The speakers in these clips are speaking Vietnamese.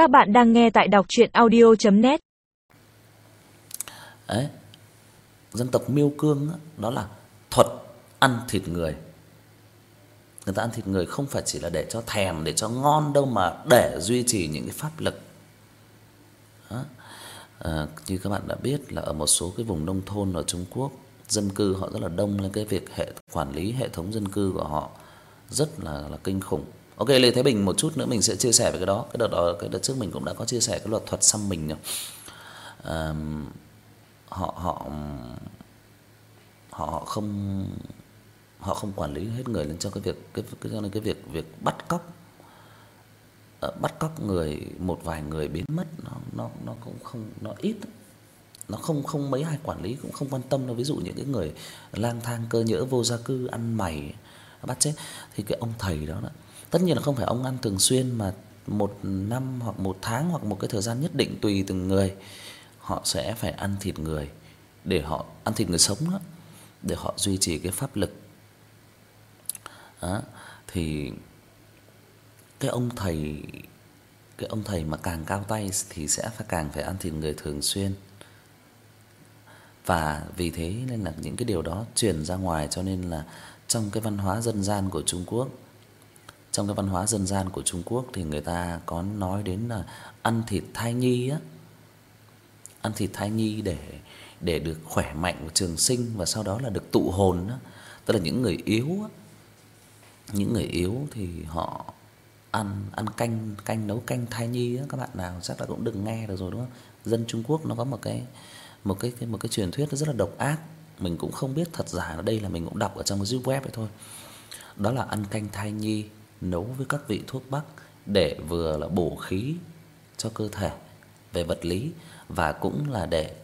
Các bạn đang nghe tại đọc audio net Đấy. Dân tộc Miêu Cương đó, đó là thuật ăn thịt người. Người ta ăn thịt người không phải chỉ là để cho thèm, để cho ngon đâu mà để duy trì những cái pháp lực. Đó. À, như các bạn đã biết là ở một số cái vùng nông thôn ở Trung Quốc, dân cư họ rất là đông nên cái việc hệ quản lý hệ thống dân cư của họ rất là là kinh khủng. Ok Lê Thái Bình một chút nữa mình sẽ chia sẻ về cái đó. Cái đợt đó cái đợt trước mình cũng đã có chia sẻ cái luật thuật xăm mình rồi. À, họ họ họ họ không họ không quản lý hết người lên cho cái việc cái cái cho nên cái việc việc bắt cóc ờ, bắt cóc người một vài người biến mất nó nó nó cũng không nó ít nó không không mấy ai quản lý cũng không quan tâm đâu ví dụ những cái người lang thang cơ nhỡ vô gia cư ăn mày bắt chết thì cái ông thầy đó đó tất nhiên là không phải ông ăn thường xuyên mà một năm hoặc một tháng hoặc một cái thời gian nhất định tùy từng người họ sẽ phải ăn thịt người để họ ăn thịt người sống đó để họ duy trì cái pháp lực. Đó, thì cái ông thầy cái ông thầy mà càng cao tay thì sẽ phải càng phải ăn thịt người thường xuyên. Và vì thế nên là những cái điều đó truyền ra ngoài cho nên là trong cái văn hóa dân gian của Trung Quốc trong cái văn hóa dân gian của Trung Quốc thì người ta có nói đến là ăn thịt thai nhi á. Ăn thịt thai nhi để để được khỏe mạnh trường sinh và sau đó là được tụ hồn đó. Tức là những người yếu á. Những người yếu thì họ ăn ăn canh canh nấu canh thai nhi á các bạn nào chắc là cũng đừng nghe được rồi đúng không? Dân Trung Quốc nó có một cái một cái cái một cái truyền thuyết nó rất là độc ác, mình cũng không biết thật giả ở đây là mình cũng đọc ở trong cái web ấy thôi. Đó là ăn canh thai nhi nấu với các vị thuốc bắc để vừa là bổ khí cho cơ thể về vật lý và cũng là để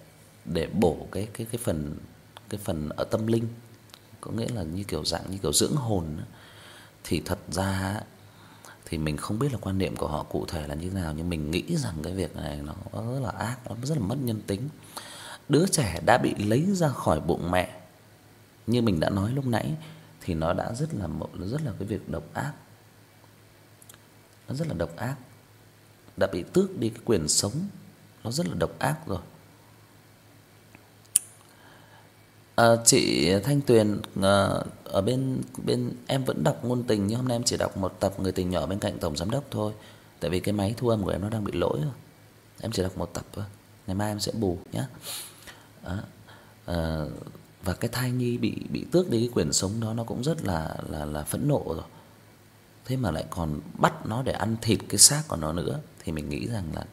để bổ cái cái cái phần cái phần ở tâm linh, có nghĩa là như kiểu dạng như kiểu dưỡng hồn thì thật ra thì mình không biết là quan niệm của họ cụ thể là như thế nào nhưng mình nghĩ rằng cái việc này nó rất là ác, nó rất là mất nhân tính. Đứa trẻ đã bị lấy ra khỏi bụng mẹ như mình đã nói lúc nãy thì nó đã rất là một rất là cái việc độc ác. Nó rất là độc ác. Đã bị tước đi cái quyền sống, nó rất là độc ác rồi. À, chị Thanh Tuyền à, ở bên bên em vẫn đọc ngôn tình nhưng hôm nay em chỉ đọc một tập người tình nhỏ bên cạnh tổng giám đốc thôi. Tại vì cái máy thu âm của em nó đang bị lỗi rồi. Em chỉ đọc một tập thôi. Ngày mai em sẽ bù nhé. Đó. à, và cái thai nhi bị bị tước đi cái quyền sống đó nó cũng rất là là là phẫn nộ rồi. Thế mà lại còn bắt nó để ăn thịt cái xác của nó nữa, thì mình nghĩ rằng là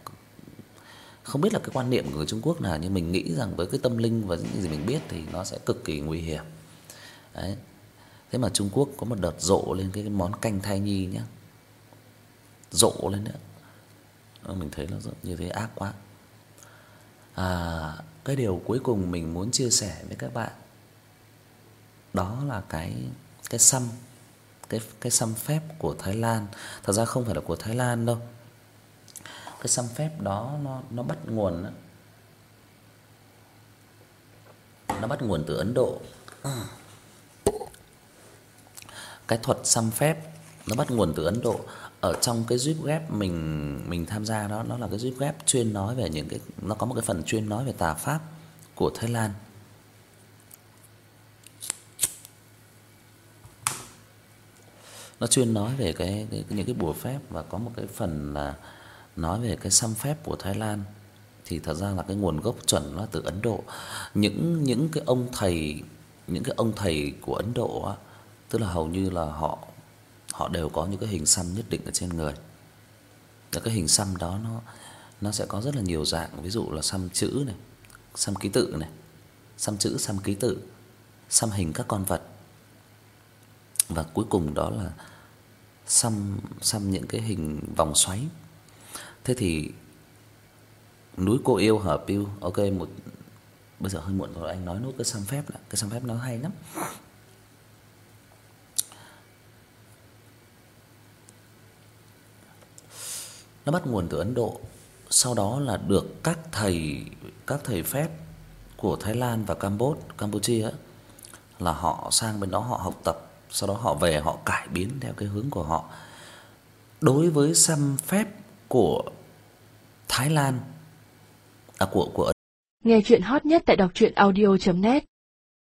không biết là cái quan niệm của người Trung Quốc nào, nhưng mình nghĩ rằng với cái tâm linh và những gì mình biết thì nó sẽ cực kỳ nguy hiểm. Đấy. Thế mà Trung Quốc có một đợt rộ lên cái món canh thai nhi nhá. Rộ lên nữa. Ờ, mình thấy nó như thế ác quá. À cái điều cuối cùng mình muốn chia sẻ với các bạn đó là cái cái xăm cái cái xăm phép của Thái Lan. Thật ra không phải là của Thái Lan đâu cái xăm phép đó, nó nó bắt nguồn đó. Nó bắt nguồn từ Ấn Độ. Cái thuật xăm phép, nó bắt nguồn từ Ấn Độ. Ở trong cái zip ghép mình mình tham gia đó, nó là cái zip ghép chuyên nói về những cái, nó có một cái phần chuyên nói về tà pháp của Thái Lan. Nó chuyên nói về cái, cái những cái bùa phép và có một cái phần là nói về cái xăm phép của Thái Lan thì thật ra là cái nguồn gốc chuẩn nó từ Ấn Độ. Những những cái ông thầy những cái ông thầy của Ấn Độ á, tức là hầu như là họ họ đều có những cái hình xăm nhất định ở trên người. Và cái hình xăm đó nó nó sẽ có rất là nhiều dạng, ví dụ là xăm chữ này, xăm ký tự này, xăm chữ, xăm ký tự, xăm hình các con vật. Và cuối cùng đó là xăm xăm những cái hình vòng xoáy. Thế thì núi cô yêu hợp yêu, ok một bây giờ hơi muộn rồi anh nói nốt cái xăm phép đã, cái xăm phép nó hay lắm. Nó bắt nguồn từ Ấn Độ, sau đó là được các thầy các thầy phép của Thái Lan và Campuchia, Campuchia là họ sang bên đó họ học tập, sau đó họ về, họ cải biến theo cái hướng của họ. Đối với xăm phép của Thái Lan à của của Nghe chuyện hot nhất tại đọc truyện audio net